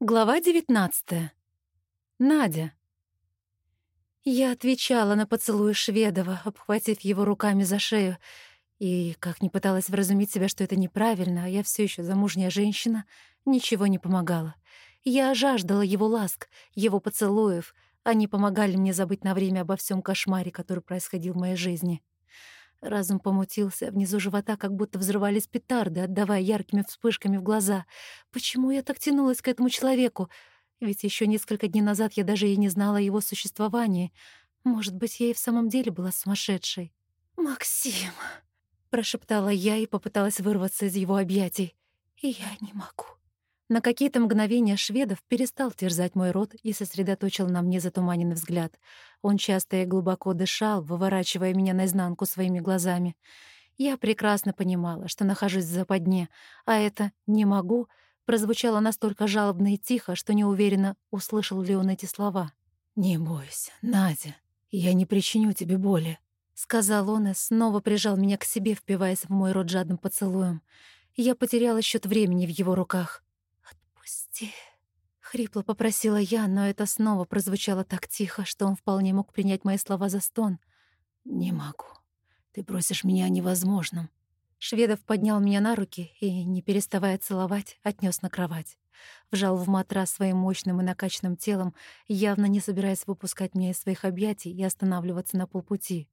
Глава 19. Надя. Я отвечала на поцелуй Шведова, обхватив его руками за шею, и, как ни пыталась вразумить себя, что это неправильно, а я все еще замужняя женщина, ничего не помогало. Я жаждала его ласк, его поцелуев. Они помогали мне забыть на время обо всем кошмаре, который происходил в моей жизни. Разум помутился, внизу живота как будто взрывались петарды, отдавая яркими вспышками в глаза. Почему я так тянулась к этому человеку? Ведь еще несколько дней назад я даже и не знала о его существовании. Может быть, я и в самом деле была сумасшедшей. «Максим!» — прошептала я и попыталась вырваться из его объятий. «И я не могу». На какие-то мгновения Шведов перестал терзать мой рот и сосредоточил на мне затуманенный взгляд. Он часто и глубоко дышал, выворачивая меня наизнанку своими глазами. Я прекрасно понимала, что нахожусь в западне, а это «не могу» прозвучало настолько жалобно и тихо, что не уверена, услышал ли он эти слова. «Не бойся, Надя, я не причиню тебе боли», — сказал он и снова прижал меня к себе, впиваясь в мой рот жадным поцелуем. Я потеряла счет времени в его руках. «Отпусти!» — хрипло попросила я, но это снова прозвучало так тихо, что он вполне мог принять мои слова за стон. «Не могу. Ты просишь меня о невозможном». Шведов поднял меня на руки и, не переставая целовать, отнес на кровать. Вжал в матрас своим мощным и накачанным телом, явно не собираясь выпускать меня из своих объятий и останавливаться на полпути.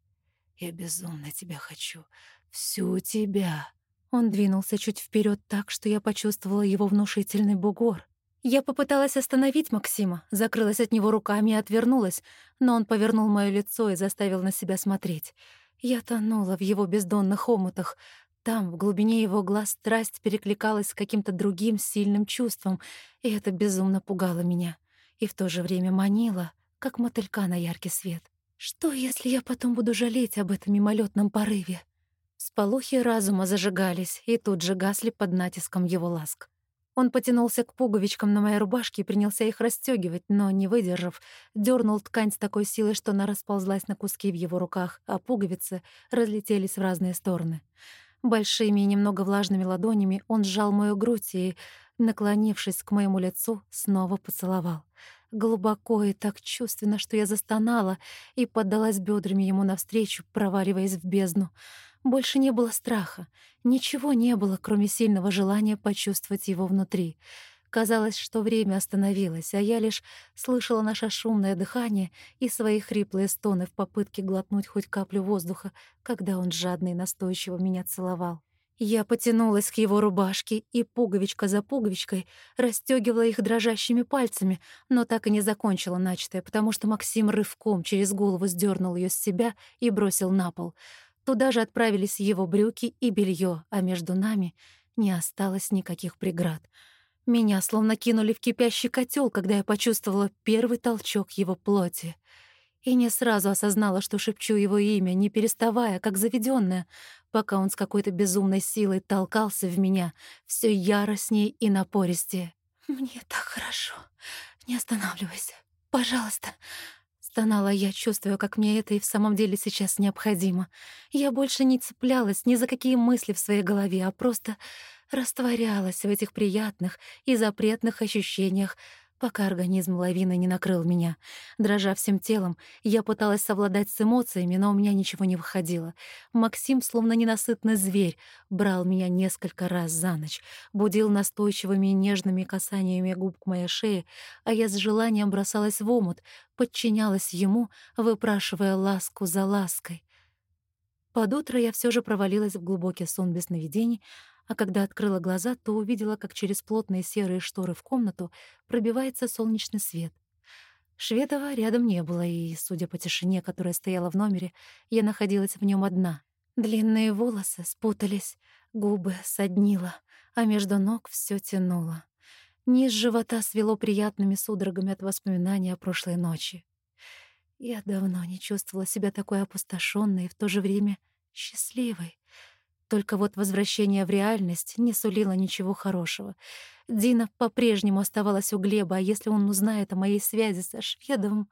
«Я безумно тебя хочу. Всю тебя. Он двинулся чуть вперед так, что я почувствовала его внушительный бугор. Я попыталась остановить Максима, закрылась от него руками и отвернулась, но он повернул моё лицо и заставил на себя смотреть. Я тонула в его бездонных омутах. Там, в глубине его глаз, страсть перекликалась с каким-то другим сильным чувством, и это безумно пугало меня. И в то же время манило, как мотылька на яркий свет. Что, если я потом буду жалеть об этом мимолетном порыве? Сполохи разума зажигались и тут же гасли под натиском его ласк. Он потянулся к пуговичкам на моей рубашке и принялся их расстёгивать, но, не выдержав, дернул ткань с такой силой, что она расползлась на куски в его руках, а пуговицы разлетелись в разные стороны. Большими и немного влажными ладонями он сжал мою грудь и, наклонившись к моему лицу, снова поцеловал. Глубоко и так чувственно, что я застонала и поддалась бедрами ему навстречу, проваливаясь в бездну. Больше не было страха. Ничего не было, кроме сильного желания почувствовать его внутри. Казалось, что время остановилось, а я лишь слышала наше шумное дыхание и свои хриплые стоны в попытке глотнуть хоть каплю воздуха, когда он жадно и настойчиво меня целовал. Я потянулась к его рубашке и пуговичка за пуговичкой расстёгивала их дрожащими пальцами, но так и не закончила начатое, потому что Максим рывком через голову сдернул ее с себя и бросил на пол — Туда же отправились его брюки и белье, а между нами не осталось никаких преград. Меня словно кинули в кипящий котел, когда я почувствовала первый толчок его плоти. И не сразу осознала, что шепчу его имя, не переставая, как заведенная, пока он с какой-то безумной силой толкался в меня, все яростнее и напористее. «Мне так хорошо. Не останавливайся. Пожалуйста. Стонала я, чувствуя, как мне это и в самом деле сейчас необходимо. Я больше не цеплялась ни за какие мысли в своей голове, а просто растворялась в этих приятных и запретных ощущениях, пока организм лавиной не накрыл меня. Дрожа всем телом, я пыталась совладать с эмоциями, но у меня ничего не выходило. Максим, словно ненасытный зверь, брал меня несколько раз за ночь, будил настойчивыми и нежными касаниями губ к моей шее, а я с желанием бросалась в омут, подчинялась ему, выпрашивая ласку за лаской. Под утро я все же провалилась в глубокий сон без сновидений, а когда открыла глаза, то увидела, как через плотные серые шторы в комнату пробивается солнечный свет. Шведова рядом не было, и, судя по тишине, которая стояла в номере, я находилась в нем одна. Длинные волосы спутались, губы соднило, а между ног все тянуло. Низ живота свело приятными судорогами от воспоминаний о прошлой ночи. Я давно не чувствовала себя такой опустошенной и в то же время счастливой. Только вот возвращение в реальность не сулило ничего хорошего. Дина по-прежнему оставалась у Глеба, а если он узнает о моей связи со шведом,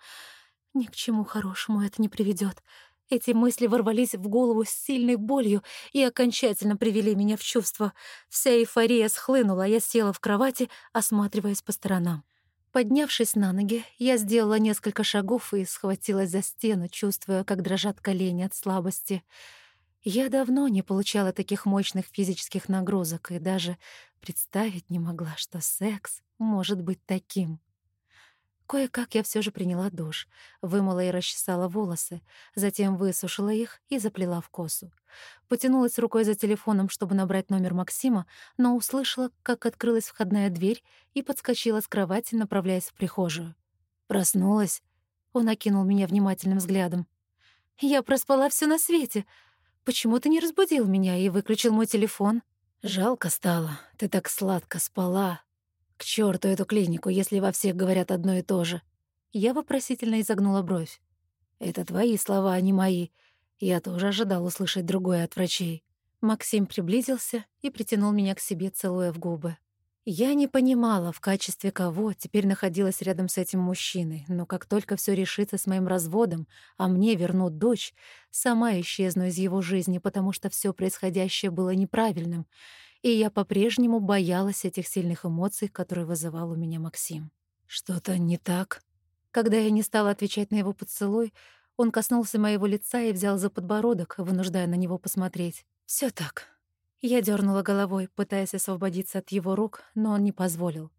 ни к чему хорошему это не приведет. Эти мысли ворвались в голову с сильной болью и окончательно привели меня в чувство. Вся эйфория схлынула, а я села в кровати, осматриваясь по сторонам. Поднявшись на ноги, я сделала несколько шагов и схватилась за стену, чувствуя, как дрожат колени от слабости. Я давно не получала таких мощных физических нагрузок и даже представить не могла, что секс может быть таким. Кое-как я все же приняла душ, вымыла и расчесала волосы, затем высушила их и заплела в косу. Потянулась рукой за телефоном, чтобы набрать номер Максима, но услышала, как открылась входная дверь и подскочила с кровати, направляясь в прихожую. Проснулась. Он окинул меня внимательным взглядом. «Я проспала все на свете. Почему ты не разбудил меня и выключил мой телефон?» «Жалко стало. Ты так сладко спала. К черту эту клинику, если во всех говорят одно и то же. Я вопросительно изогнула бровь. Это твои слова, а не мои. Я тоже ожидал услышать другое от врачей. Максим приблизился и притянул меня к себе, целуя в губы. Я не понимала, в качестве кого теперь находилась рядом с этим мужчиной, но как только все решится с моим разводом, а мне вернут дочь, сама исчезну из его жизни, потому что все происходящее было неправильным — и я по-прежнему боялась этих сильных эмоций, которые вызывал у меня Максим. Что-то не так. Когда я не стала отвечать на его поцелуй, он коснулся моего лица и взял за подбородок, вынуждая на него посмотреть. Все так. Я дернула головой, пытаясь освободиться от его рук, но он не позволил.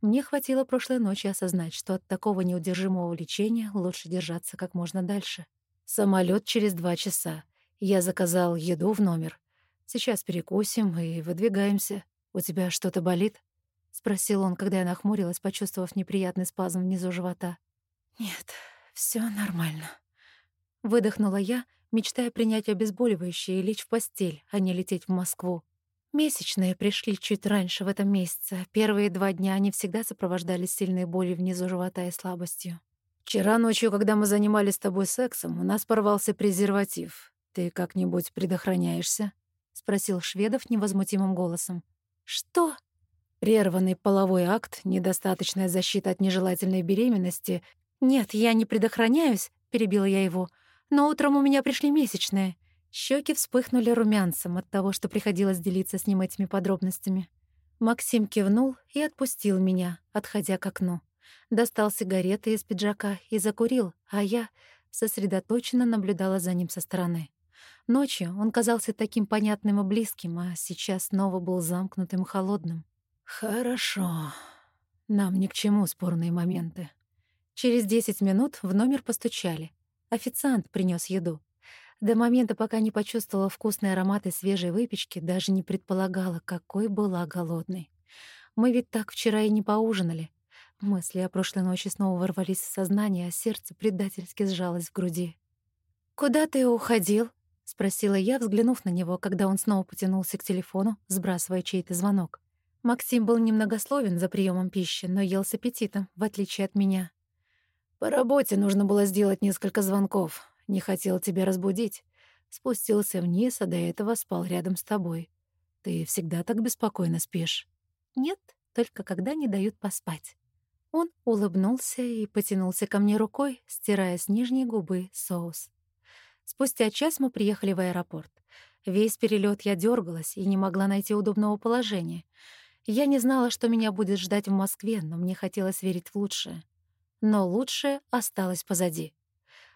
Мне хватило прошлой ночи осознать, что от такого неудержимого влечения лучше держаться как можно дальше. Самолет через два часа. Я заказал еду в номер. Сейчас перекусим и выдвигаемся. У тебя что-то болит?» — спросил он, когда я нахмурилась, почувствовав неприятный спазм внизу живота. «Нет, все нормально». Выдохнула я, мечтая принять обезболивающее и лечь в постель, а не лететь в Москву. Месячные пришли чуть раньше в этом месяце. Первые два дня они всегда сопровождались сильной болью внизу живота и слабостью. «Вчера ночью, когда мы занимались с тобой сексом, у нас порвался презерватив. Ты как-нибудь предохраняешься?» — спросил Шведов невозмутимым голосом. «Что?» «Прерванный половой акт, недостаточная защита от нежелательной беременности. Нет, я не предохраняюсь», — перебила я его. «Но утром у меня пришли месячные». Щеки вспыхнули румянцем от того, что приходилось делиться с ним этими подробностями. Максим кивнул и отпустил меня, отходя к окну. Достал сигареты из пиджака и закурил, а я сосредоточенно наблюдала за ним со стороны. Ночью он казался таким понятным и близким, а сейчас снова был замкнутым и холодным. «Хорошо. Нам ни к чему спорные моменты». Через десять минут в номер постучали. Официант принес еду. До момента, пока не почувствовала вкусные ароматы свежей выпечки, даже не предполагала, какой была голодной. Мы ведь так вчера и не поужинали. Мысли о прошлой ночи снова ворвались в сознание, а сердце предательски сжалось в груди. «Куда ты уходил?» — спросила я, взглянув на него, когда он снова потянулся к телефону, сбрасывая чей-то звонок. Максим был немногословен за приемом пищи, но ел с аппетитом, в отличие от меня. «По работе нужно было сделать несколько звонков. Не хотел тебя разбудить. Спустился вниз, а до этого спал рядом с тобой. Ты всегда так беспокойно спишь?» «Нет, только когда не дают поспать». Он улыбнулся и потянулся ко мне рукой, стирая с нижней губы соус. Спустя час мы приехали в аэропорт. Весь перелет я дергалась и не могла найти удобного положения. Я не знала, что меня будет ждать в Москве, но мне хотелось верить в лучшее. Но лучшее осталось позади.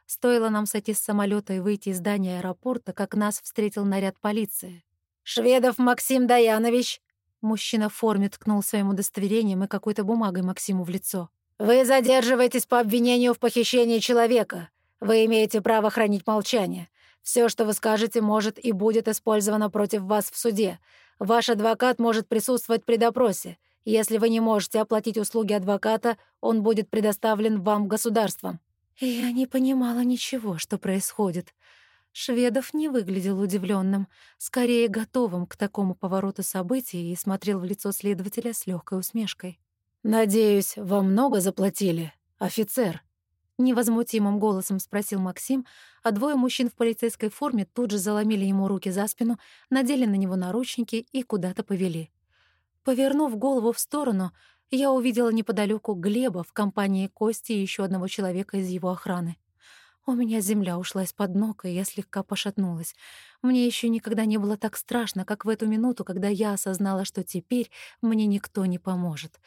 Стоило нам сойти с самолета и выйти из здания аэропорта, как нас встретил наряд полиции. «Шведов Максим Даянович!» Мужчина в форме ткнул своим удостоверением и какой-то бумагой Максиму в лицо. «Вы задерживаетесь по обвинению в похищении человека. Вы имеете право хранить молчание. Все, что вы скажете, может и будет использовано против вас в суде. Ваш адвокат может присутствовать при допросе. Если вы не можете оплатить услуги адвоката, он будет предоставлен вам государством». Я не понимала ничего, что происходит. Шведов не выглядел удивленным, скорее готовым к такому повороту событий и смотрел в лицо следователя с легкой усмешкой. «Надеюсь, вам много заплатили, офицер?» Невозмутимым голосом спросил Максим, а двое мужчин в полицейской форме тут же заломили ему руки за спину, надели на него наручники и куда-то повели. Повернув голову в сторону, я увидела неподалеку Глеба в компании Кости и еще одного человека из его охраны. У меня земля ушла из-под ног, и я слегка пошатнулась. Мне еще никогда не было так страшно, как в эту минуту, когда я осознала, что теперь мне никто не поможет.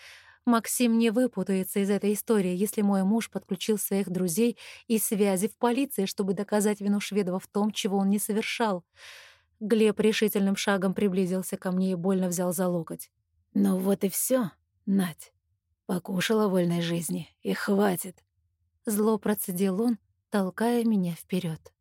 Максим не выпутается из этой истории, если мой муж подключил своих друзей и связи в полиции, чтобы доказать вину Шведова в том, чего он не совершал. Глеб решительным шагом приблизился ко мне и больно взял за локоть. «Ну вот и все, Надь. Покушала вольной жизни, и хватит». Зло процедил он, толкая меня вперед.